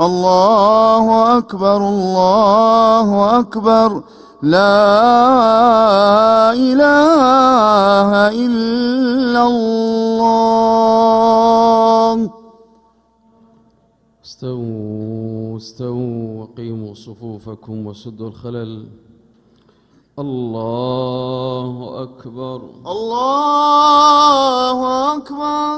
الله أكبر الله أكبر. لا إله إلا الله. استووا استووا وقيموا صفوفكم وسدوا الخلل. الله أكبر. الله أكبر.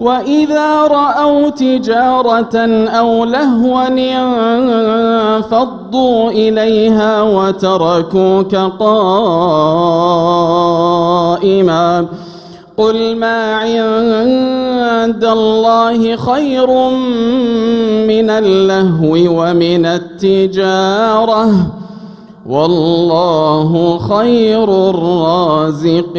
وإذا رأوا تجارة أو لهوا انفضوا إليها وتركوك قائما. قل ما عند الله خير من اللهو ومن التجارة. والله خير الرازقين.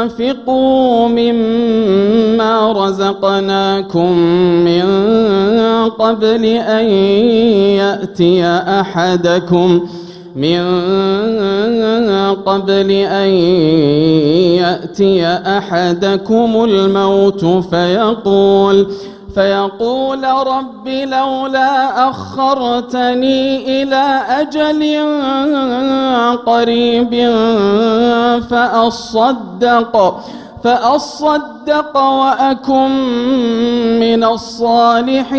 وأنفقوا مما رزقناكم من قبل أن يأتي أحدكم من قبل أن يأتي أحدكم الموت فيقول فيقول رب لولا أخرتني إلى أجل قريب فأصدق فأصدق وأكن من الصالحين.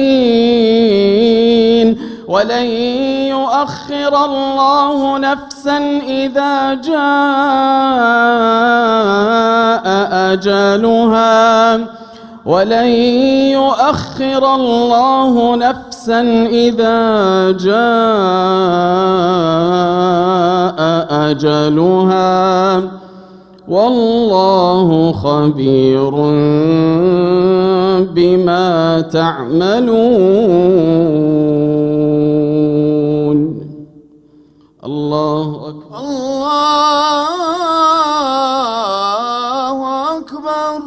ولن يؤخر الله نفسا إذا جاء أجلها. ولن يؤخر الله نفسا إذا جاء أجلها. والله خبير بما تعملون. الله أكبر. الله أكبر.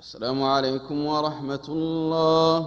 السلام عليكم ورحمة الله.